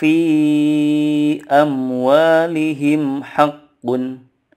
في أموالهم حق